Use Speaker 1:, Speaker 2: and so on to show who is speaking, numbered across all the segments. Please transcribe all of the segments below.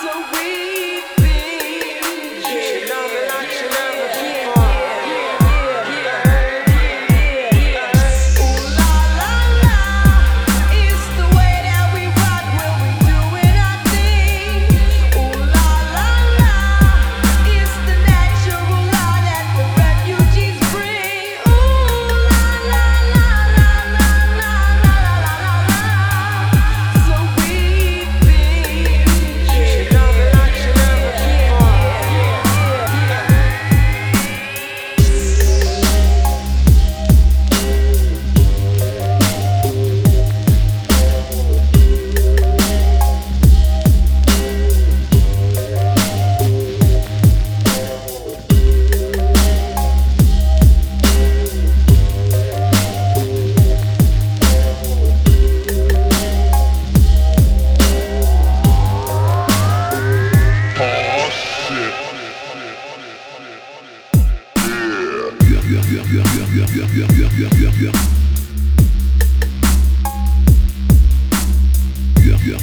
Speaker 1: so real.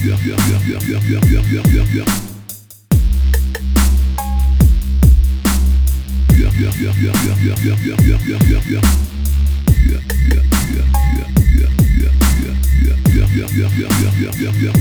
Speaker 1: Yeah, yeah,